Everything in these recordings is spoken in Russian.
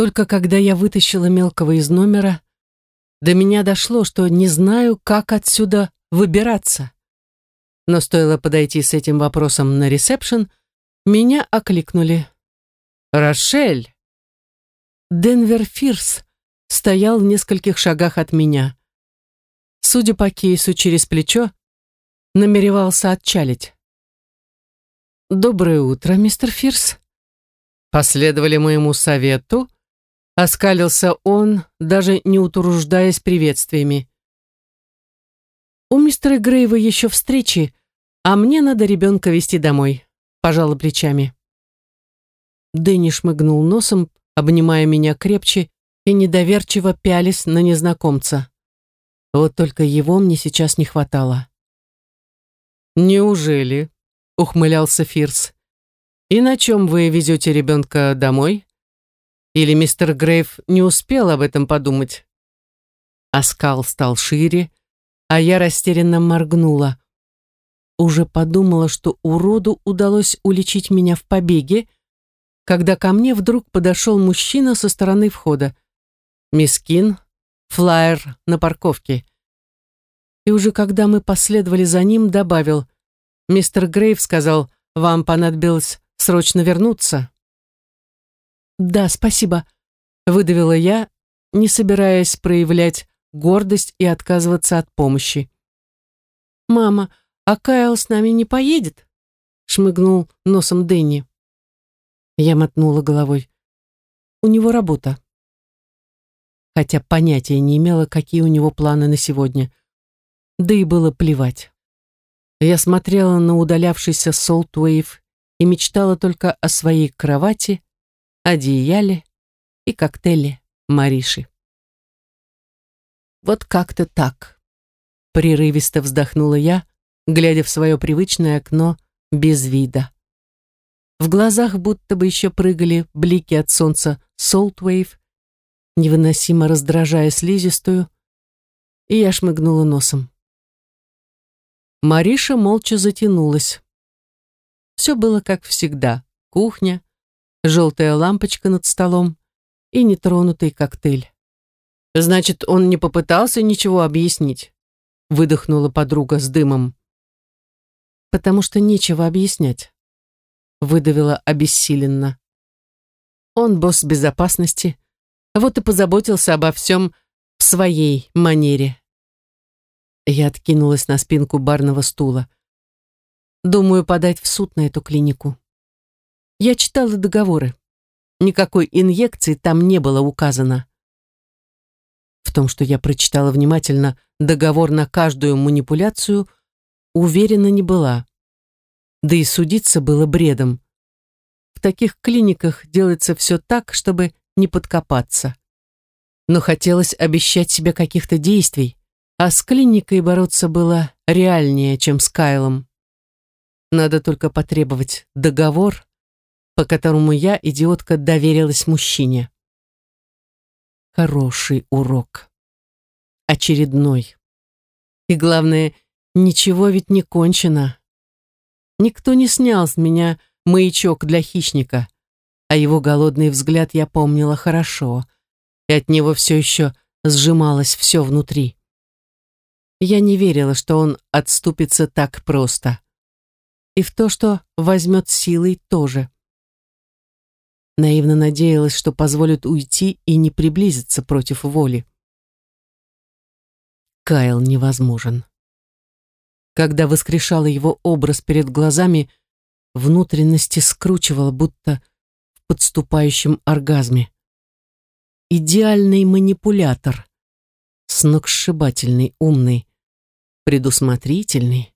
Только когда я вытащила мелкого из номера, до меня дошло, что не знаю, как отсюда выбираться. Но стоило подойти с этим вопросом на ресепшн, меня окликнули. «Рошель!» Денвер Фирс стоял в нескольких шагах от меня. Судя по кейсу через плечо, намеревался отчалить. «Доброе утро, мистер Фирс». Последовали моему совету, оскалился он, даже не утруждаясь приветствиями. «У мистера Грейва еще встречи, а мне надо ребенка вести домой», пожала плечами. Дэнни шмыгнул носом, обнимая меня крепче и недоверчиво пялись на незнакомца. Вот только его мне сейчас не хватало. «Неужели?» — ухмылялся Фирс. «И на чем вы везете ребенка домой? Или мистер Грейв не успел об этом подумать?» Оскал стал шире, а я растерянно моргнула. Уже подумала, что уроду удалось уличить меня в побеге, когда ко мне вдруг подошел мужчина со стороны входа. Мисс Кин, флаер на парковке. И уже когда мы последовали за ним, добавил, «Мистер Грейв сказал, вам понадобилось срочно вернуться». «Да, спасибо», — выдавила я, не собираясь проявлять гордость и отказываться от помощи. «Мама, а Кайл с нами не поедет?» — шмыгнул носом Дэнни. Я мотнула головой. «У него работа» хотя понятия не имела, какие у него планы на сегодня. Да и было плевать. Я смотрела на удалявшийся Солтвейв и мечтала только о своей кровати, одеяле и коктейле Мариши. Вот как-то так. Прерывисто вздохнула я, глядя в свое привычное окно без вида. В глазах будто бы еще прыгали блики от солнца Солтвейв, невыносимо раздражая слизистую, и я шмыгнула носом. Мариша молча затянулась. Все было как всегда. Кухня, желтая лампочка над столом и нетронутый коктейль. «Значит, он не попытался ничего объяснить?» выдохнула подруга с дымом. «Потому что нечего объяснять», выдавила обессиленно. Он босс безопасности, вот и позаботился обо всем в своей манере. Я откинулась на спинку барного стула. Думаю подать в суд на эту клинику. Я читала договоры. Никакой инъекции там не было указано. В том, что я прочитала внимательно договор на каждую манипуляцию, уверена не была. Да и судиться было бредом. В таких клиниках делается все так, чтобы не подкопаться. Но хотелось обещать себе каких-то действий, а с клиникой бороться было реальнее, чем с Кайлом. Надо только потребовать договор, по которому я, идиотка, доверилась мужчине. Хороший урок. Очередной. И главное, ничего ведь не кончено. Никто не снял с меня маячок для хищника а его голодный взгляд я помнила хорошо, и от него все еще сжималось все внутри. Я не верила, что он отступится так просто. И в то, что возьмет силой, тоже. Наивно надеялась, что позволит уйти и не приблизиться против воли. Кайл невозможен. Когда воскрешала его образ перед глазами, внутренности скручивала, будто подступающем оргазме. Идеальный манипулятор. Сногсшибательный, умный, предусмотрительный,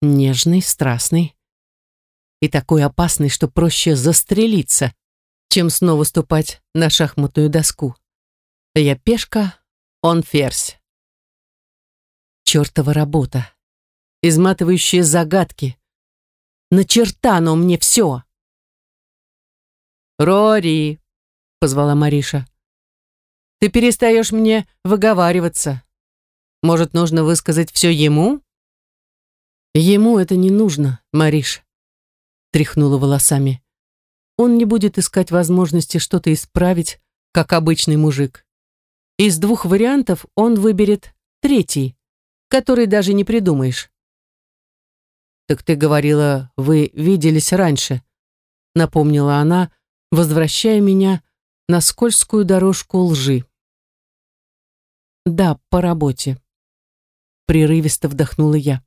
нежный, страстный и такой опасный, что проще застрелиться, чем снова ступать на шахматную доску. Я пешка, он ферзь. Чертова работа. Изматывающие загадки. На черта но мне все. «Рори!» — позвала Мариша. «Ты перестаешь мне выговариваться. Может, нужно высказать все ему?» «Ему это не нужно, Мариш», — тряхнула волосами. «Он не будет искать возможности что-то исправить, как обычный мужик. Из двух вариантов он выберет третий, который даже не придумаешь. «Так ты говорила, вы виделись раньше», — напомнила она, возвращая меня на скользкую дорожку лжи. «Да, по работе», — прерывисто вдохнула я.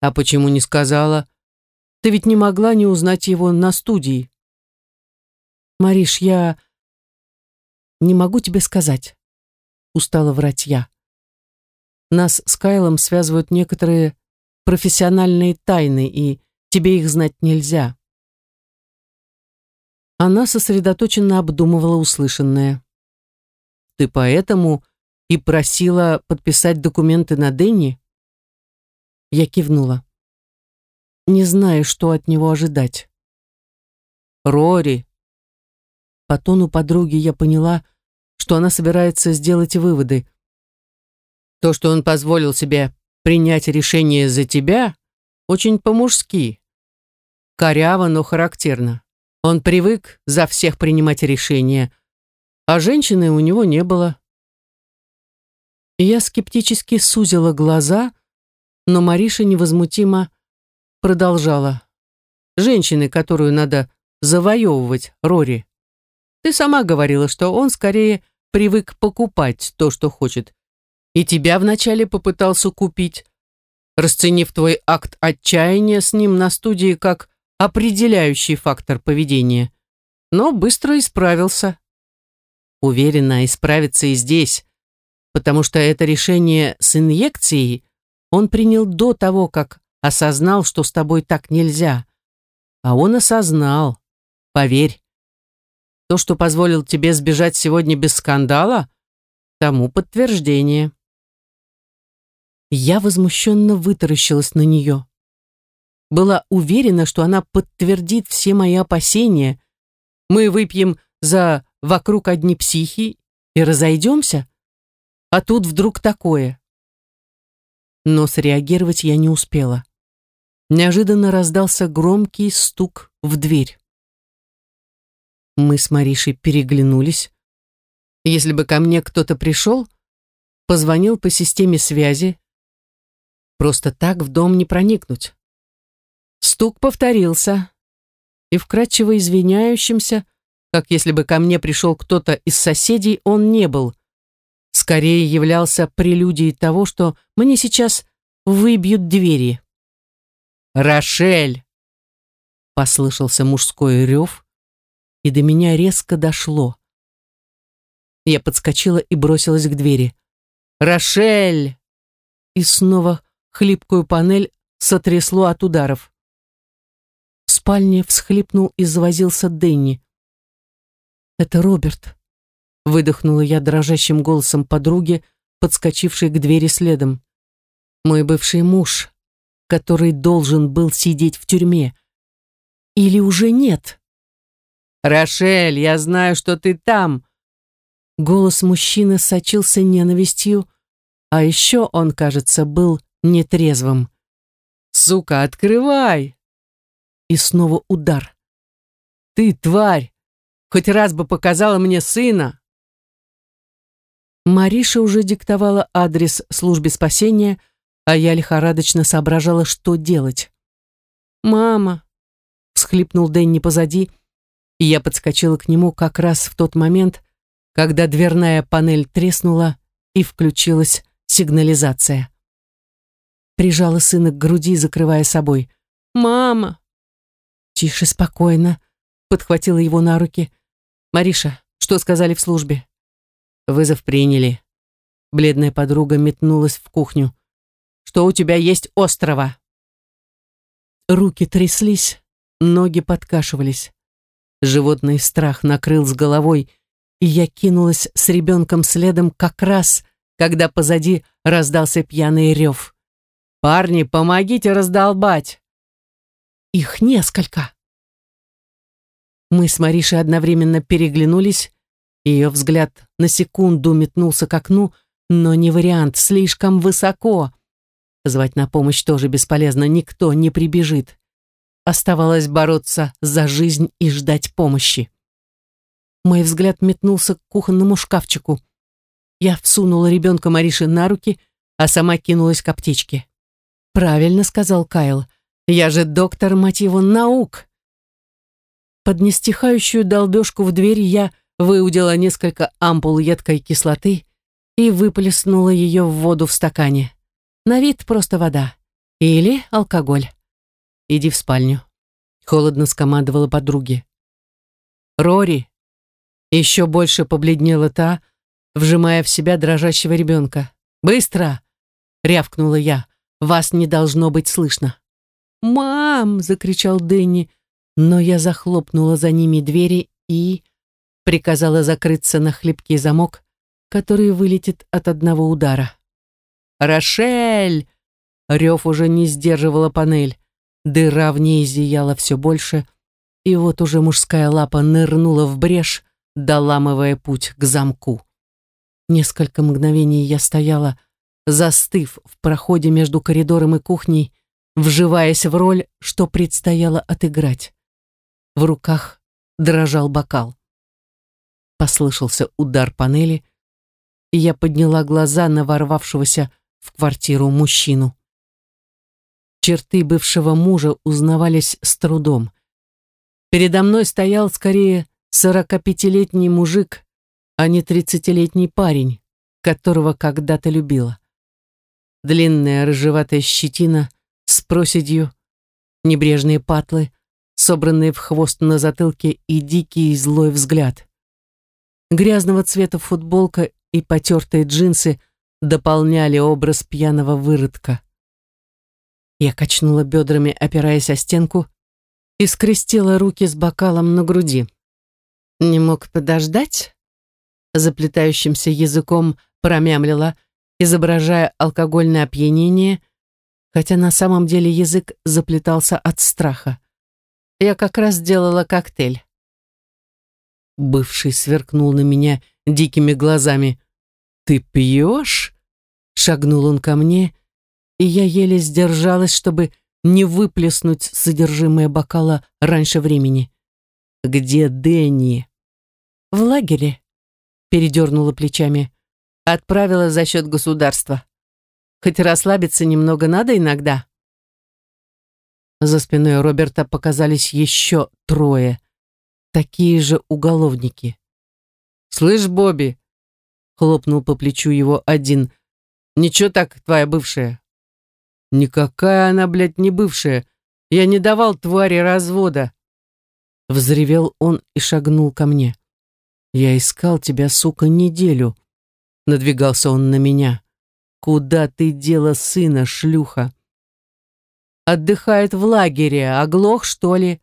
«А почему не сказала? Ты ведь не могла не узнать его на студии». «Мариш, я не могу тебе сказать», — устала врать я. «Нас с Кайлом связывают некоторые профессиональные тайны, и тебе их знать нельзя». Она сосредоточенно обдумывала услышанное. «Ты поэтому и просила подписать документы на Дэнни?» Я кивнула. «Не знаю, что от него ожидать». «Рори!» По тону подруги я поняла, что она собирается сделать выводы. То, что он позволил себе принять решение за тебя, очень по-мужски. Коряво, но характерно. Он привык за всех принимать решения, а женщины у него не было. Я скептически сузила глаза, но Мариша невозмутимо продолжала. «Женщины, которую надо завоевывать, Рори. Ты сама говорила, что он скорее привык покупать то, что хочет. И тебя вначале попытался купить, расценив твой акт отчаяния с ним на студии как определяющий фактор поведения, но быстро исправился. Уверена, исправится и здесь, потому что это решение с инъекцией он принял до того, как осознал, что с тобой так нельзя. А он осознал, поверь. То, что позволил тебе сбежать сегодня без скандала, тому подтверждение. Я возмущенно вытаращилась на нее была уверена, что она подтвердит все мои опасения. Мы выпьем за «вокруг одни психи» и разойдемся. А тут вдруг такое. Но среагировать я не успела. Неожиданно раздался громкий стук в дверь. Мы с Маришей переглянулись. Если бы ко мне кто-то пришел, позвонил по системе связи. Просто так в дом не проникнуть. Стук повторился, и вкрадчиво извиняющимся, как если бы ко мне пришел кто-то из соседей, он не был. Скорее являлся прелюдией того, что мне сейчас выбьют двери. «Рошель!» Послышался мужской рев, и до меня резко дошло. Я подскочила и бросилась к двери. «Рошель!» И снова хлипкую панель сотрясло от ударов спальне всхлипнул и завозился Дэнни. «Это Роберт», — выдохнула я дрожащим голосом подруги, подскочившей к двери следом. «Мой бывший муж, который должен был сидеть в тюрьме. Или уже нет?» «Рошель, я знаю, что ты там!» Голос мужчины сочился ненавистью, а еще он, кажется, был нетрезвым. «Сука, открывай!» И снова удар. «Ты, тварь! Хоть раз бы показала мне сына!» Мариша уже диктовала адрес службе спасения, а я лихорадочно соображала, что делать. «Мама!» — всхлипнул Дэнни позади, и я подскочила к нему как раз в тот момент, когда дверная панель треснула и включилась сигнализация. Прижала сына к груди, закрывая собой. «Мама!» «Тише, спокойно», — подхватила его на руки. «Мариша, что сказали в службе?» Вызов приняли. Бледная подруга метнулась в кухню. «Что у тебя есть острова?» Руки тряслись, ноги подкашивались. Животный страх накрыл с головой, и я кинулась с ребенком следом как раз, когда позади раздался пьяный рев. «Парни, помогите раздолбать!» Их несколько. Мы с Маришей одновременно переглянулись. Ее взгляд на секунду метнулся к окну, но не вариант, слишком высоко. Звать на помощь тоже бесполезно, никто не прибежит. Оставалось бороться за жизнь и ждать помощи. Мой взгляд метнулся к кухонному шкафчику. Я всунула ребенка Мариши на руки, а сама кинулась к аптечке. «Правильно», — сказал Кайл. «Я же доктор, мать его, наук!» Под нестихающую долбежку в дверь я выудила несколько ампул едкой кислоты и выплеснула ее в воду в стакане. На вид просто вода. Или алкоголь. «Иди в спальню», — холодно скомандовала подруге. «Рори!» Еще больше побледнела та, вжимая в себя дрожащего ребенка. «Быстро!» — рявкнула я. «Вас не должно быть слышно». «Мам!» — закричал Дэнни, но я захлопнула за ними двери и приказала закрыться на хлипкий замок, который вылетит от одного удара. «Рошель!» Рев уже не сдерживала панель. Дыра в ней зияла все больше, и вот уже мужская лапа нырнула в брешь, доламывая путь к замку. Несколько мгновений я стояла, застыв в проходе между коридором и кухней, вживаясь в роль, что предстояло отыграть. В руках дрожал бокал. Послышался удар панели, и я подняла глаза на ворвавшегося в квартиру мужчину. Черты бывшего мужа узнавались с трудом. Передо мной стоял скорее сорокапятилетний мужик, а не тридцатилетний парень, которого когда-то любила. Длинная рыжеватая щетина с проседью, небрежные патлы, собранные в хвост на затылке и дикий злой взгляд. Грязного цвета футболка и потертые джинсы дополняли образ пьяного выродка. Я качнула бедрами, опираясь о стенку, и скрестила руки с бокалом на груди. «Не мог подождать?» Заплетающимся языком промямлила, изображая алкогольное опьянение, хотя на самом деле язык заплетался от страха. Я как раз делала коктейль. Бывший сверкнул на меня дикими глазами. «Ты пьешь?» Шагнул он ко мне, и я еле сдержалась, чтобы не выплеснуть содержимое бокала раньше времени. «Где Дэнни?» «В лагере», — передернула плечами. «Отправила за счет государства. Хоть расслабиться немного надо иногда». За спиной Роберта показались еще трое. Такие же уголовники. «Слышь, Бобби!» — хлопнул по плечу его один. «Ничего так, твоя бывшая?» «Никакая она, блядь, не бывшая. Я не давал твари развода!» Взревел он и шагнул ко мне. «Я искал тебя, сука, неделю», — надвигался он на меня. «Куда ты дела сына, шлюха?» «Отдыхает в лагере, оглох, что ли?»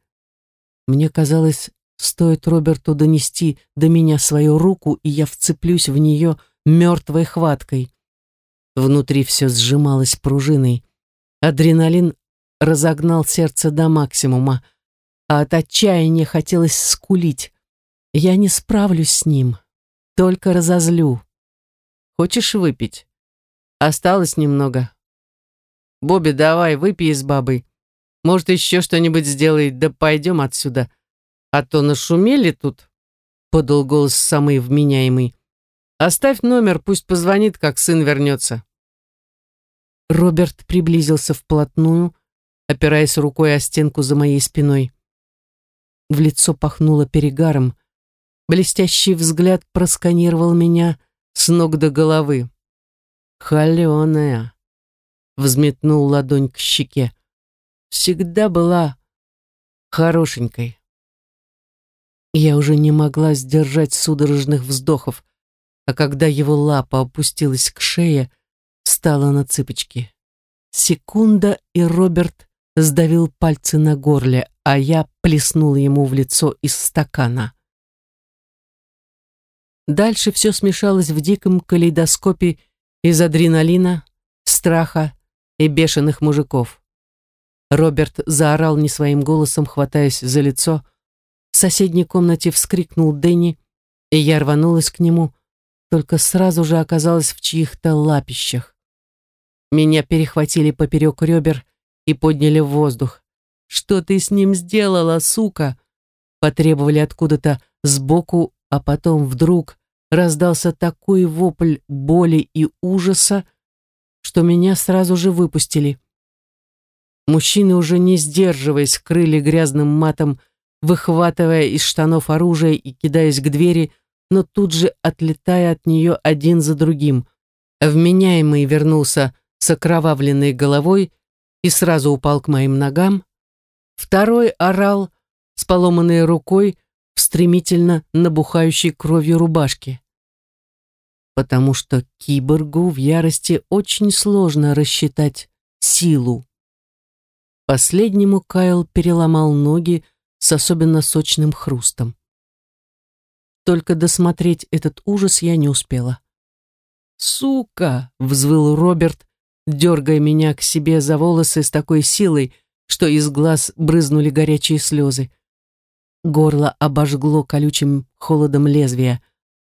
Мне казалось, стоит Роберту донести до меня свою руку, и я вцеплюсь в нее мертвой хваткой. Внутри все сжималось пружиной. Адреналин разогнал сердце до максимума, а от отчаяния хотелось скулить. Я не справлюсь с ним, только разозлю. Хочешь выпить? Осталось немного. Бобби, давай, выпей с бабой. Может, еще что-нибудь сделает, да пойдем отсюда. А то нашумели тут, подал голос самый вменяемый. Оставь номер, пусть позвонит, как сын вернется. Роберт приблизился вплотную, опираясь рукой о стенку за моей спиной. В лицо пахнуло перегаром, Блестящий взгляд просканировал меня с ног до головы. «Холеная!» — взметнул ладонь к щеке. «Всегда была хорошенькой». Я уже не могла сдержать судорожных вздохов, а когда его лапа опустилась к шее, встала на цыпочки. Секунда, и Роберт сдавил пальцы на горле, а я плеснула ему в лицо из стакана. Дальше все смешалось в диком калейдоскопе из адреналина, страха и бешеных мужиков. Роберт заорал не своим голосом, хватаясь за лицо. В соседней комнате вскрикнул Дэнни, и я рванулась к нему, только сразу же оказалась в чьих-то лапищах. Меня перехватили поперек ребер и подняли в воздух. «Что ты с ним сделала, сука?» Потребовали откуда-то сбоку а потом вдруг раздался такой вопль боли и ужаса, что меня сразу же выпустили. Мужчины, уже не сдерживаясь, крыли грязным матом, выхватывая из штанов оружие и кидаясь к двери, но тут же отлетая от нее один за другим. Вменяемый вернулся с окровавленной головой и сразу упал к моим ногам. Второй орал с поломанной рукой в стремительно набухающей кровью рубашке. Потому что киборгу в ярости очень сложно рассчитать силу. Последнему Кайл переломал ноги с особенно сочным хрустом. Только досмотреть этот ужас я не успела. «Сука!» — взвыл Роберт, дергая меня к себе за волосы с такой силой, что из глаз брызнули горячие слезы. Горло обожгло колючим холодом лезвия.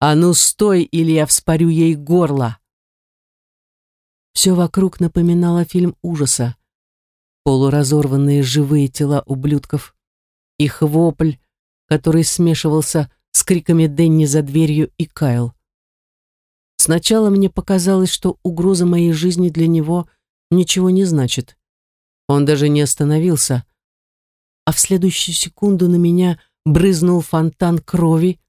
«А ну стой, или я вспорю ей горло!» Все вокруг напоминало фильм ужаса. Полуразорванные живые тела ублюдков, их вопль, который смешивался с криками Денни за дверью и Кайл. Сначала мне показалось, что угроза моей жизни для него ничего не значит. Он даже не остановился, а в следующую секунду на меня брызнул фонтан крови.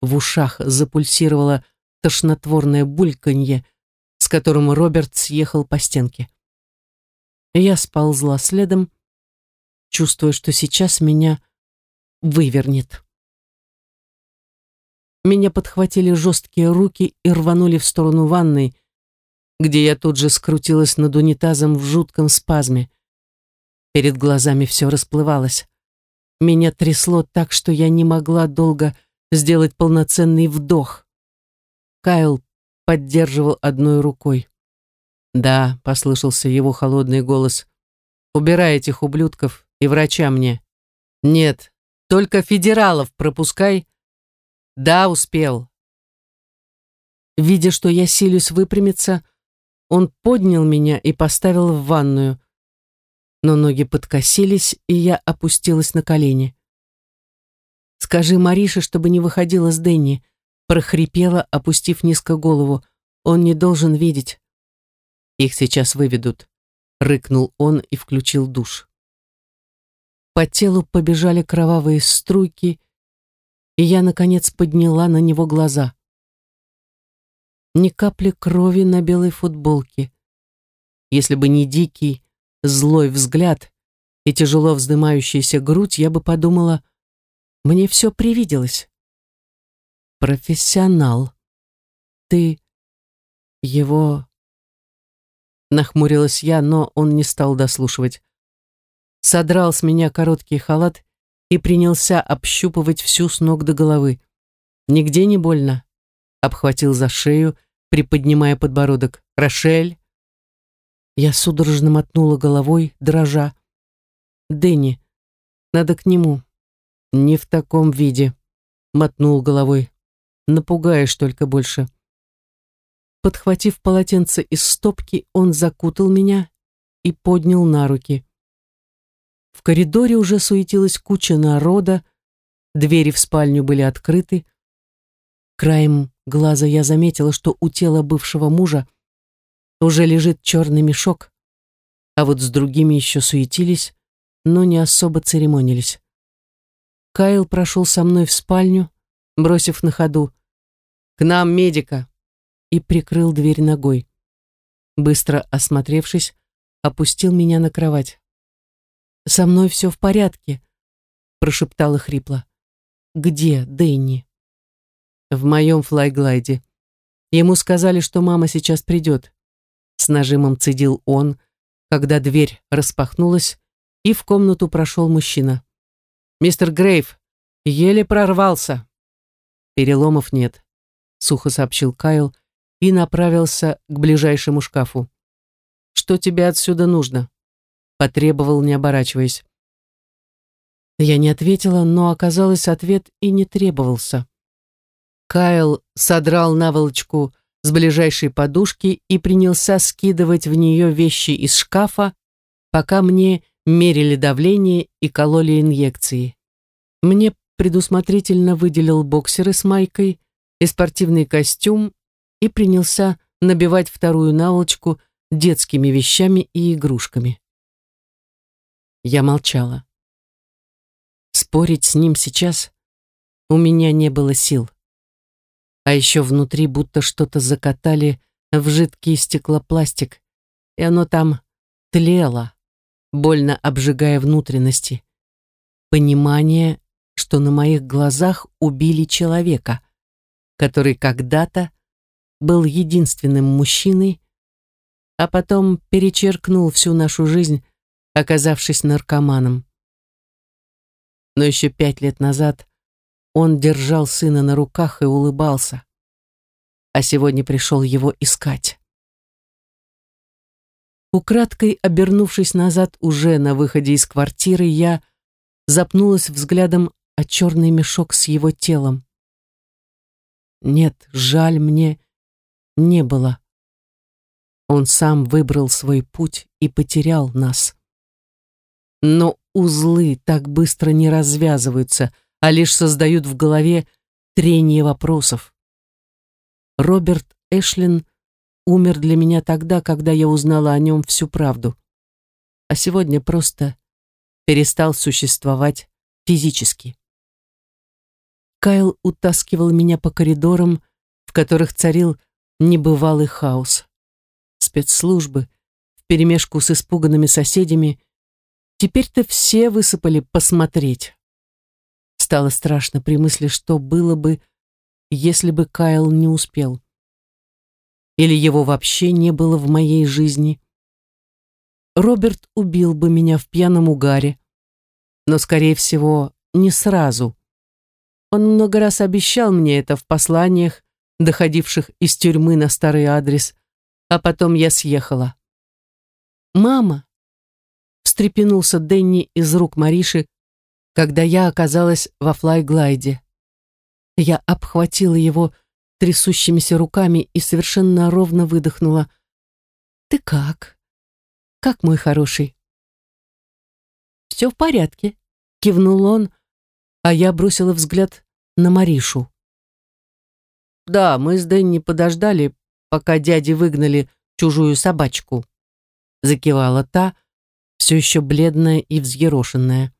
В ушах запульсировало тошнотворное бульканье, с которым Роберт съехал по стенке. Я сползла следом, чувствуя, что сейчас меня вывернет. Меня подхватили жесткие руки и рванули в сторону ванной, где я тут же скрутилась над унитазом в жутком спазме. Перед глазами все расплывалось. Меня трясло так, что я не могла долго сделать полноценный вдох. Кайл поддерживал одной рукой. «Да», — послышался его холодный голос, — «убирай этих ублюдков и врача мне». «Нет, только федералов пропускай да, успел. Видя, что я силюсь выпрямиться, он поднял меня и поставил в ванную. Но ноги подкосились, и я опустилась на колени. «Скажи Марише, чтобы не выходила с Дэнни», прохрипела, опустив низко голову. «Он не должен видеть». «Их сейчас выведут», — рыкнул он и включил душ. По телу побежали кровавые струйки, и я, наконец, подняла на него глаза. Ни капли крови на белой футболке. Если бы не дикий, злой взгляд и тяжело вздымающаяся грудь, я бы подумала, мне все привиделось. Профессионал. Ты его... Нахмурилась я, но он не стал дослушивать. Содрал с меня короткий халат и принялся общупывать всю с ног до головы. «Нигде не больно?» Обхватил за шею, приподнимая подбородок. «Рошель?» Я судорожно мотнула головой, дрожа. «Дэнни, надо к нему». «Не в таком виде», — мотнул головой. «Напугаешь только больше». Подхватив полотенце из стопки, он закутал меня и поднял на руки. В коридоре уже суетилась куча народа, двери в спальню были открыты. Краем глаза я заметила, что у тела бывшего мужа уже лежит черный мешок, а вот с другими еще суетились, но не особо церемонились. Кайл прошел со мной в спальню, бросив на ходу «К нам медика!» и прикрыл дверь ногой. Быстро осмотревшись, опустил меня на кровать. «Со мной все в порядке», — прошептала хрипло. «Где Дэнни?» «В моем флайглайде. Ему сказали, что мама сейчас придет». С нажимом цедил он, когда дверь распахнулась, и в комнату прошел мужчина. «Мистер Грейв, еле прорвался». «Переломов нет», — сухо сообщил Кайл и направился к ближайшему шкафу. «Что тебе отсюда нужно?» Потребовал, не оборачиваясь. Я не ответила, но оказалось, ответ и не требовался. Кайл содрал наволочку с ближайшей подушки и принялся скидывать в нее вещи из шкафа, пока мне мерили давление и кололи инъекции. Мне предусмотрительно выделил боксеры с майкой и спортивный костюм и принялся набивать вторую наволочку детскими вещами и игрушками. Я молчала. Спорить с ним сейчас у меня не было сил. А еще внутри будто что-то закатали в жидкий стеклопластик, и оно там тлело, больно обжигая внутренности. Понимание, что на моих глазах убили человека, который когда-то был единственным мужчиной, а потом перечеркнул всю нашу жизнь, оказавшись наркоманом. Но еще пять лет назад он держал сына на руках и улыбался, а сегодня пришел его искать. Украдкой обернувшись назад уже на выходе из квартиры, я запнулась взглядом о черный мешок с его телом. Нет, жаль мне не было. Он сам выбрал свой путь и потерял нас. Но узлы так быстро не развязываются, а лишь создают в голове трение вопросов. Роберт Эшлин умер для меня тогда, когда я узнала о нем всю правду. А сегодня просто перестал существовать физически. Кайл утаскивал меня по коридорам, в которых царил небывалый хаос. Спецслужбы, вперемешку с испуганными соседями, теперь-то все высыпали посмотреть. Стало страшно при мысли, что было бы, если бы Кайл не успел. Или его вообще не было в моей жизни. Роберт убил бы меня в пьяном угаре, но, скорее всего, не сразу. Он много раз обещал мне это в посланиях, доходивших из тюрьмы на старый адрес, а потом я съехала. «Мама!» — встрепенулся Дэнни из рук Мариши, когда я оказалась во флайглайде. Я обхватила его трясущимися руками и совершенно ровно выдохнула. «Ты как? Как мой хороший?» «Все в порядке», — кивнул он, а я бросила взгляд на Маришу. «Да, мы с Дэнни подождали, пока дяди выгнали чужую собачку», закивала та, все еще бледная и взъерошенная.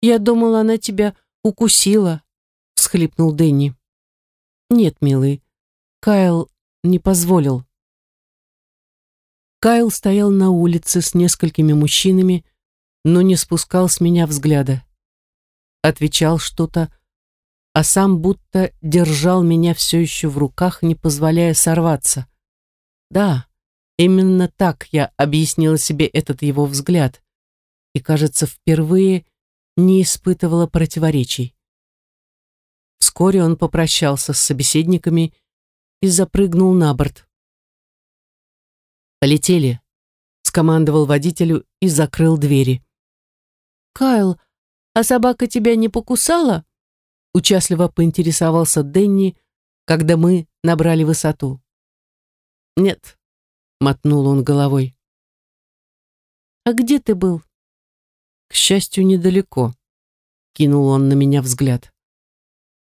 «Я думала, она тебя укусила», всхлипнул Дэнни. «Нет, милый, Кайл не позволил». Кайл стоял на улице с несколькими мужчинами, но не спускал с меня взгляда отвечал что-то, а сам будто держал меня все еще в руках, не позволяя сорваться. Да, именно так я объяснила себе этот его взгляд и, кажется, впервые не испытывала противоречий. Вскоре он попрощался с собеседниками и запрыгнул на борт. «Полетели», — скомандовал водителю и закрыл двери. «Кайл, а собака тебя не покусала?» Участливо поинтересовался Денни, когда мы набрали высоту. «Нет», — мотнул он головой. «А где ты был?» «К счастью, недалеко», — кинул он на меня взгляд.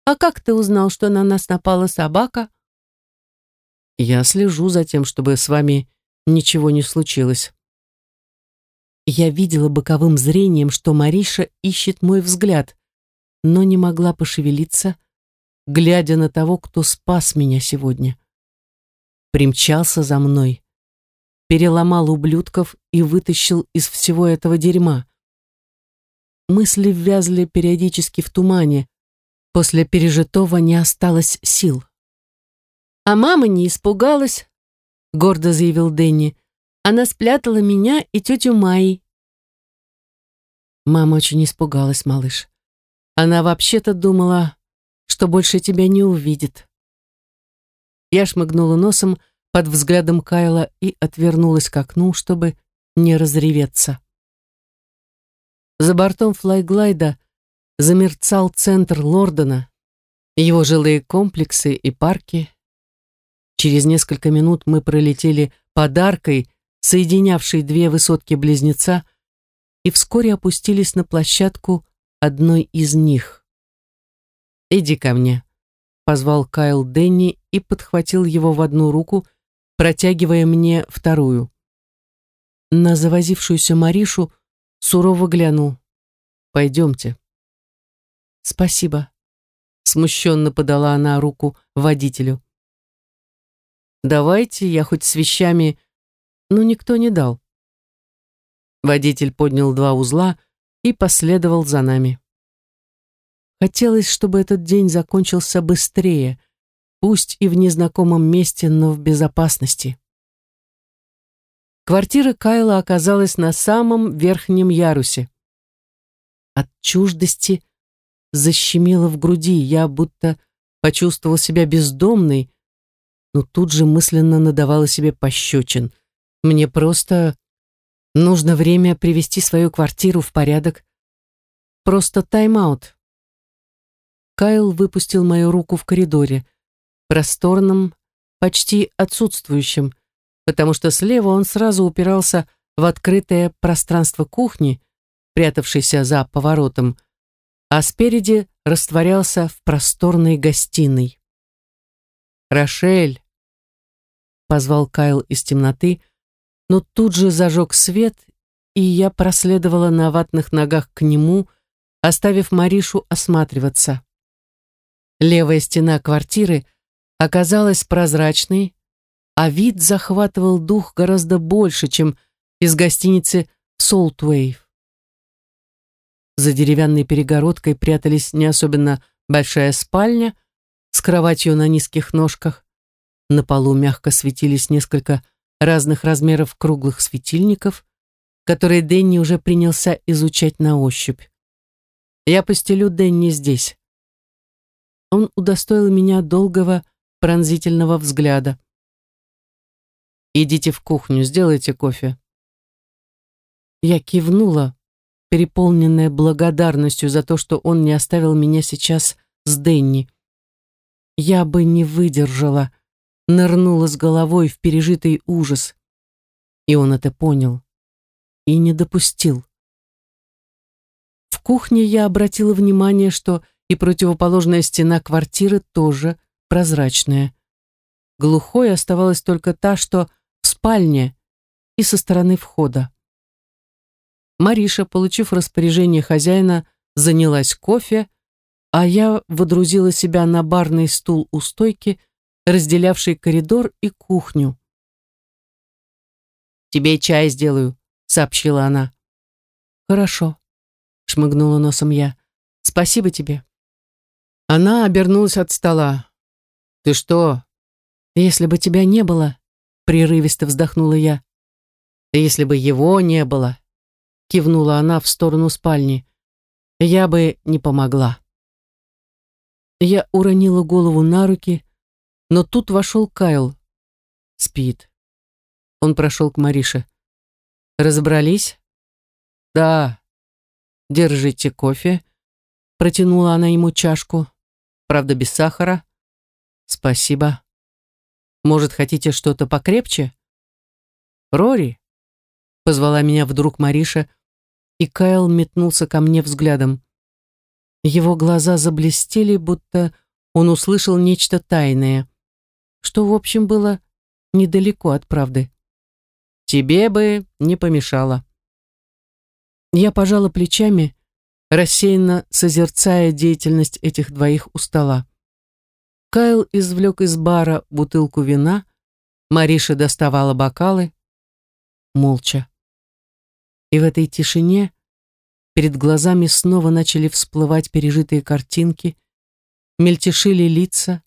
«А как ты узнал, что на нас напала собака?» «Я слежу за тем, чтобы с вами ничего не случилось». Я видела боковым зрением, что Мариша ищет мой взгляд, но не могла пошевелиться, глядя на того, кто спас меня сегодня. Примчался за мной, переломал ублюдков и вытащил из всего этого дерьма. Мысли ввязли периодически в тумане, после пережитого не осталось сил. «А мама не испугалась», — гордо заявил Дэнни. Она спрятала меня и тетю Майи. Мама очень испугалась, малыш. Она вообще-то думала, что больше тебя не увидит. Я шмыгнула носом под взглядом Кайла и отвернулась к окну, чтобы не разреветься. За бортом флайглайда замерцал центр Лордона, его жилые комплексы и парки. Через несколько минут мы пролетели подаркой соединявшей две высотки-близнеца, и вскоре опустились на площадку одной из них. «Иди ко мне», — позвал Кайл Денни и подхватил его в одну руку, протягивая мне вторую. На завозившуюся Маришу сурово глянул. «Пойдемте». «Спасибо», — смущенно подала она руку водителю. «Давайте я хоть с вещами...» Но никто не дал. Водитель поднял два узла и последовал за нами. Хотелось, чтобы этот день закончился быстрее, пусть и в незнакомом месте, но в безопасности. Квартира Кайла оказалась на самом верхнем ярусе. От чуждости защемило в груди, я будто почувствовал себя бездомной, но тут же мысленно надавала себе пощечин. Мне просто нужно время привести свою квартиру в порядок. Просто тайм-аут. Кайл выпустил мою руку в коридоре, просторном, почти отсутствующем, потому что слева он сразу упирался в открытое пространство кухни, прятавшейся за поворотом, а спереди растворялся в просторной гостиной. «Рошель!» — позвал Кайл из темноты, но тут же зажег свет, и я проследовала на ватных ногах к нему, оставив Маришу осматриваться. Левая стена квартиры оказалась прозрачной, а вид захватывал дух гораздо больше, чем из гостиницы «Солтвейв». За деревянной перегородкой прятались не особенно большая спальня с кроватью на низких ножках. На полу мягко светились несколько разных размеров круглых светильников, которые Дэнни уже принялся изучать на ощупь. Я постелю Дэнни здесь он удостоил меня долгого пронзительного взгляда. «Идите в кухню, сделайте кофе». Я кивнула, переполненная благодарностью за то, что он не оставил меня сейчас с Денни. Я бы не выдержала, нырнула с головой в пережитый ужас. И он это понял и не допустил. В кухне я обратила внимание, что и противоположная стена квартиры тоже прозрачная. Глухой оставалась только та, что в спальне и со стороны входа. Мариша, получив распоряжение хозяина, занялась кофе, а я водрузила себя на барный стул у стойки, разделявший коридор и кухню. «Тебе чай сделаю», — сообщила она. «Хорошо», — шмыгнула носом я. «Спасибо тебе». Она обернулась от стола. «Ты что?» «Если бы тебя не было», — прерывисто вздохнула я. «Если бы его не было», — кивнула она в сторону спальни, — «я бы не помогла». Я уронила голову на руки, но тут вошел Кайл. Спит. Он прошел к Марише. «Разобрались?» «Да». «Держите кофе», — протянула она ему чашку. Правда, без сахара? Спасибо. Может, хотите что-то покрепче? Рори? Позвала меня вдруг Мариша, и Кайл метнулся ко мне взглядом. Его глаза заблестели, будто он услышал нечто тайное, что, в общем, было недалеко от правды. «Тебе бы не помешало». Я пожала плечами, рассеянно созерцая деятельность этих двоих у стола. Кайл извлек из бара бутылку вина, Мариша доставала бокалы. Молча. И в этой тишине перед глазами снова начали всплывать пережитые картинки, мельтешили лица,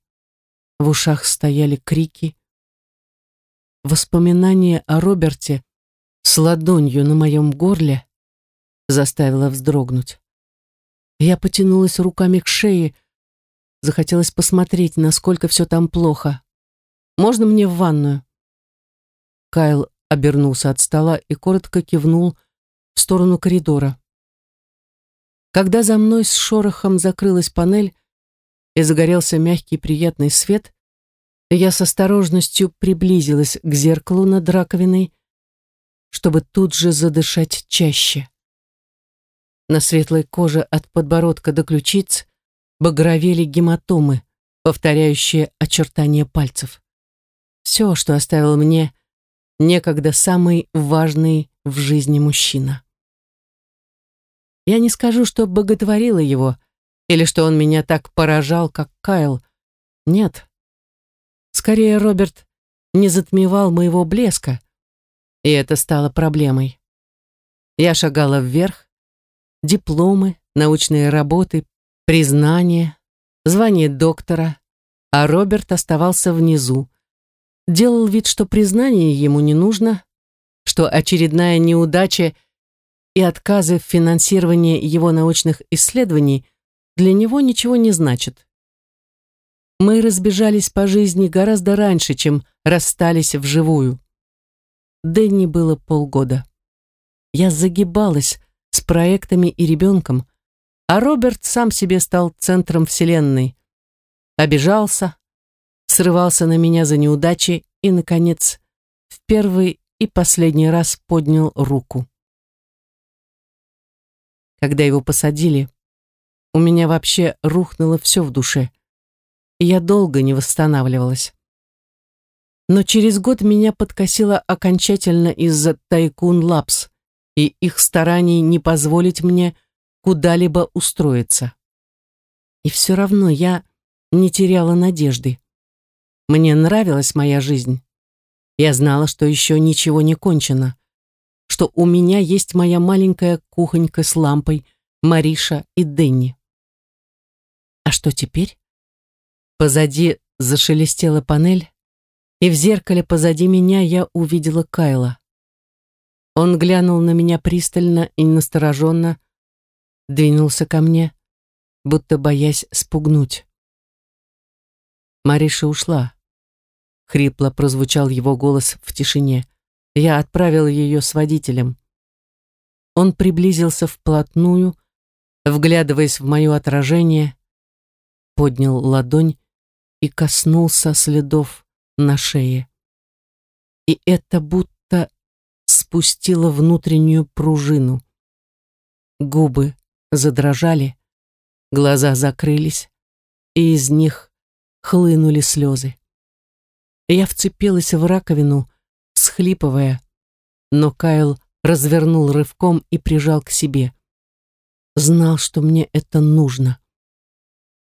в ушах стояли крики. Воспоминание о Роберте с ладонью на моем горле заставило вздрогнуть. Я потянулась руками к шее. Захотелось посмотреть, насколько все там плохо. «Можно мне в ванную?» Кайл обернулся от стола и коротко кивнул в сторону коридора. Когда за мной с шорохом закрылась панель и загорелся мягкий приятный свет, я с осторожностью приблизилась к зеркалу над раковиной, чтобы тут же задышать чаще. На светлой коже от подбородка до ключиц багровели гематомы, повторяющие очертания пальцев. Все, что оставил мне некогда самый важный в жизни мужчина. Я не скажу, что боготворила его, или что он меня так поражал, как Кайл. Нет. Скорее, Роберт не затмевал моего блеска, и это стало проблемой. Я шагала вверх, дипломы, научные работы, признание, звание доктора, а Роберт оставался внизу. Делал вид, что признание ему не нужно, что очередная неудача и отказы в финансировании его научных исследований для него ничего не значат. Мы разбежались по жизни гораздо раньше, чем расстались вживую. Дэнни было полгода. Я загибалась с проектами и ребенком, а Роберт сам себе стал центром вселенной. Обижался, срывался на меня за неудачи и, наконец, в первый и последний раз поднял руку. Когда его посадили, у меня вообще рухнуло все в душе, и я долго не восстанавливалась. Но через год меня подкосило окончательно из-за Тайкун Лапс и их стараний не позволить мне куда-либо устроиться. И все равно я не теряла надежды. Мне нравилась моя жизнь. Я знала, что еще ничего не кончено, что у меня есть моя маленькая кухонька с лампой, Мариша и Денни. А что теперь? Позади зашелестела панель, и в зеркале позади меня я увидела Кайла. Он глянул на меня пристально и настороженно, двинулся ко мне, будто боясь спугнуть. Мариша ушла. Хрипло прозвучал его голос в тишине. Я отправил ее с водителем. Он приблизился вплотную, вглядываясь в мое отражение, поднял ладонь и коснулся следов на шее. И это будто спустило внутреннюю пружину. Губы задрожали, глаза закрылись, и из них хлынули слезы. Я вцепилась в раковину, всхлипывая, но Кайл развернул рывком и прижал к себе. Знал, что мне это нужно.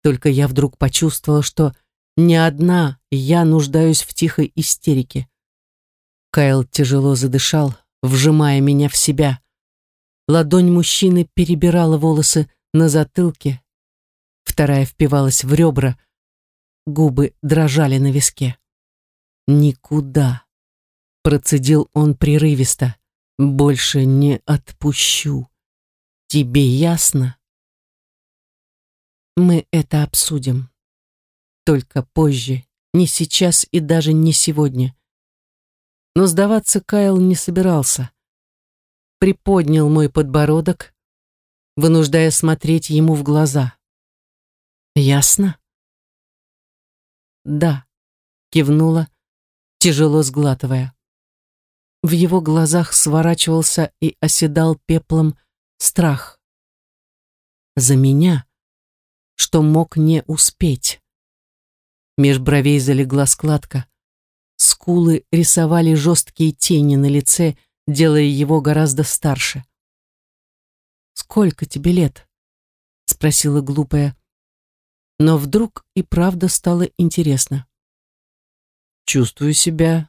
Только я вдруг почувствовала, что не одна я нуждаюсь в тихой истерике. Кайл тяжело задышал, вжимая меня в себя. Ладонь мужчины перебирала волосы на затылке, вторая впивалась в ребра, губы дрожали на виске. «Никуда», — процедил он прерывисто, — «больше не отпущу. Тебе ясно?» «Мы это обсудим», только позже, не сейчас и даже не сегодня. Но сдаваться Кайл не собирался. Приподнял мой подбородок, вынуждая смотреть ему в глаза. «Ясно?» «Да», — кивнула, тяжело сглатывая. В его глазах сворачивался и оседал пеплом страх. За меня, что мог не успеть. Меж бровей залегла складка. Скулы рисовали жесткие тени на лице, делая его гораздо старше. «Сколько тебе лет?» — спросила глупая. Но вдруг и правда стало интересно. «Чувствую себя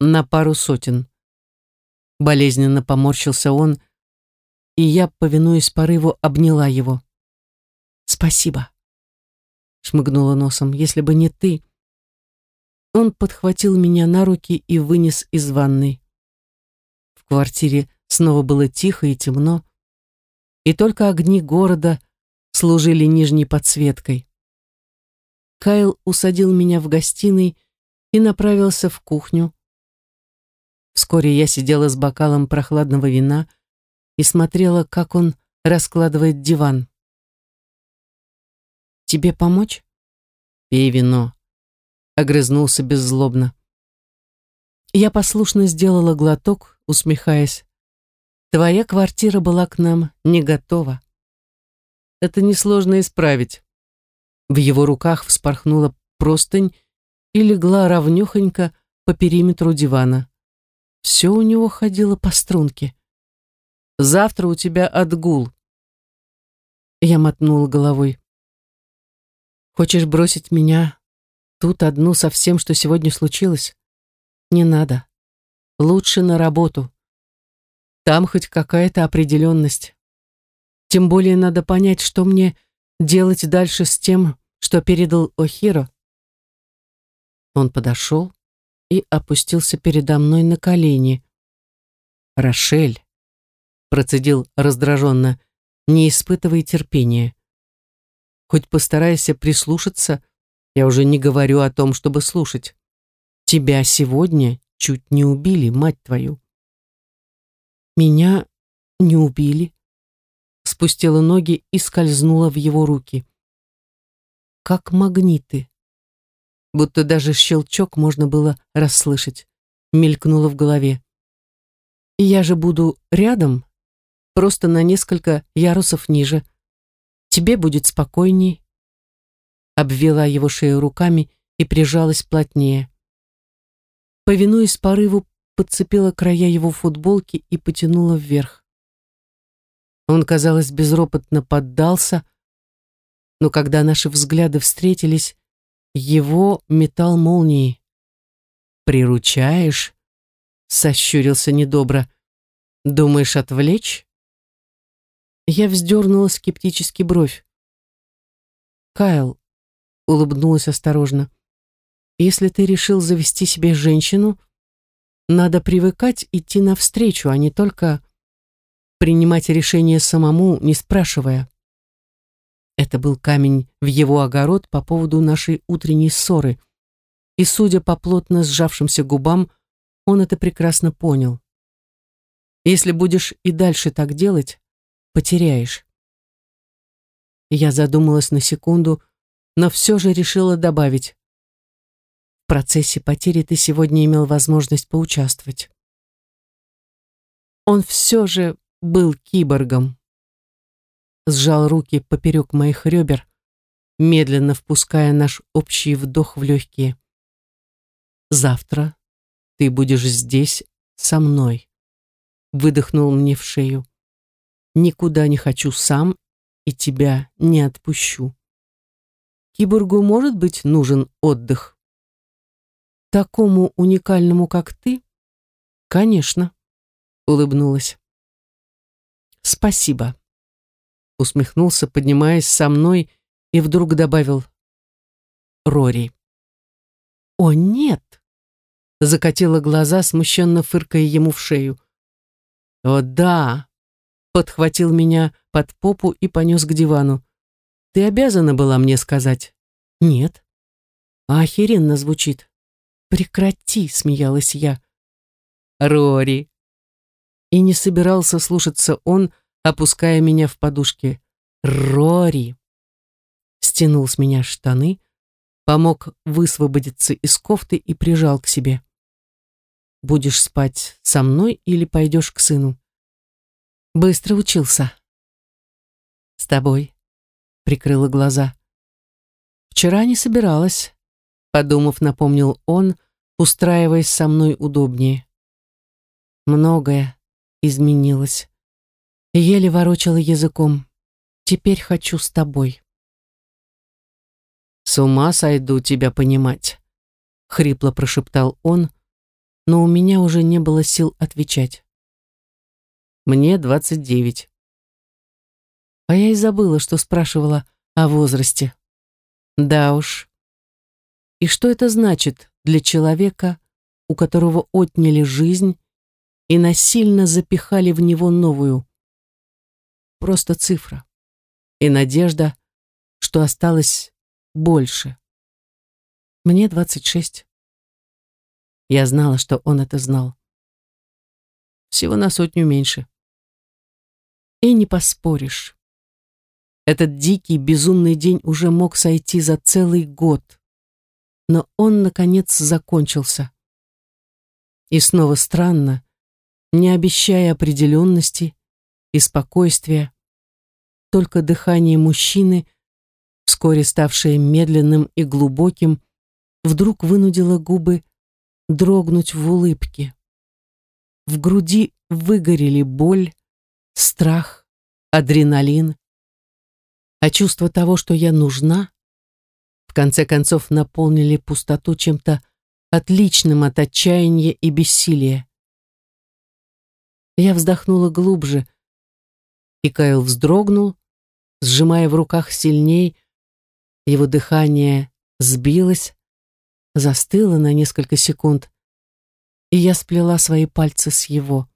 на пару сотен». Болезненно поморщился он, и я, повинуясь порыву, обняла его. «Спасибо» шмыгнула носом. «Если бы не ты...» Он подхватил меня на руки и вынес из ванной. Квартире снова было тихо и темно, и только огни города служили нижней подсветкой. Кайл усадил меня в гостиной и направился в кухню. Вскоре я сидела с бокалом прохладного вина и смотрела, как он раскладывает диван. Тебе помочь? Пей вино. Огрызнулся беззлобно. Я послушно сделала глоток, усмехаясь. Твоя квартира была к нам не готова. Это несложно исправить. В его руках вспорхнула простынь и легла ровнёхонько по периметру дивана. Все у него ходило по струнке. «Завтра у тебя отгул». Я мотнула головой. «Хочешь бросить меня тут одну со всем, что сегодня случилось? Не надо. Лучше на работу. Там хоть какая-то определенность. Тем более надо понять, что мне делать дальше с тем, что передал Охиро. Он подошел и опустился передо мной на колени. «Рошель», — процедил раздраженно, — «не испытывай терпения. Хоть постарайся прислушаться, я уже не говорю о том, чтобы слушать. Тебя сегодня чуть не убили, мать твою». «Меня не убили», — спустила ноги и скользнула в его руки. «Как магниты» будто даже щелчок можно было расслышать, мелькнуло в голове. Я же буду рядом, просто на несколько ярусов ниже. Тебе будет спокойней. Обвела его шею руками и прижалась плотнее. Повинуясь порыву, подцепила края его футболки и потянула вверх. Он, казалось, безропотно поддался, но когда наши взгляды встретились, его метал молнии. «Приручаешь?» — сощурился недобро. «Думаешь отвлечь?» Я вздернула скептически бровь. «Кайл», — улыбнулась осторожно, «если ты решил завести себе женщину, надо привыкать идти навстречу, а не только принимать решение самому, не спрашивая». Это был камень в его огород по поводу нашей утренней ссоры. И, судя по плотно сжавшимся губам, он это прекрасно понял. Если будешь и дальше так делать, потеряешь. Я задумалась на секунду, но все же решила добавить. Процессе потери ты сегодня имел возможность поучаствовать. Он все же был киборгом сжал руки поперек моих ребер, медленно впуская наш общий вдох в легкие. «Завтра ты будешь здесь со мной», — выдохнул мне в шею. «Никуда не хочу сам и тебя не отпущу. Киборгу может быть нужен отдых?» «Такому уникальному, как ты?» «Конечно», — улыбнулась. «Спасибо» усмехнулся, поднимаясь со мной, и вдруг добавил «Рори». «О, нет!» Закатила глаза, смущенно фыркая ему в шею. «О, да!» Подхватил меня под попу и понес к дивану. «Ты обязана была мне сказать?» «Нет». «А охеренно звучит». «Прекрати!» — смеялась я. «Рори!» И не собирался слушаться он, опуская меня в подушки. «Рори!» Стянул с меня штаны, помог высвободиться из кофты и прижал к себе. «Будешь спать со мной или пойдешь к сыну?» Быстро учился. «С тобой», — прикрыла глаза. «Вчера не собиралась», — подумав, напомнил он, устраиваясь со мной удобнее. Многое изменилось. Еле ворочала языком. Теперь хочу с тобой. С ума сойду тебя понимать, хрипло прошептал он, но у меня уже не было сил отвечать. Мне двадцать девять. А я и забыла, что спрашивала о возрасте. Да уж. И что это значит для человека, у которого отняли жизнь и насильно запихали в него новую? просто цифра. И надежда, что осталось больше. Мне 26. Я знала, что он это знал. Всего на сотню меньше. И не поспоришь. Этот дикий, безумный день уже мог сойти за целый год. Но он, наконец, закончился. И снова странно, не обещая определенности и спокойствия, только дыхание мужчины, вскоре ставшее медленным и глубоким, вдруг вынудило губы дрогнуть в улыбке. В груди выгорели боль, страх, адреналин, а чувство того, что я нужна, в конце концов наполнили пустоту чем-то отличным от отчаяния и бессилия. Я вздохнула глубже, и Кайл вздрогнул, сжимая в руках сильней, его дыхание сбилось, застыло на несколько секунд, и я сплела свои пальцы с его.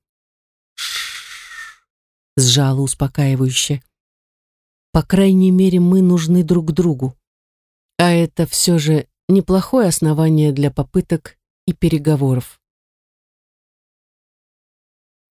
Ш сжала успокаивающе. По крайней мере, мы нужны друг другу. А это все же неплохое основание для попыток и переговоров.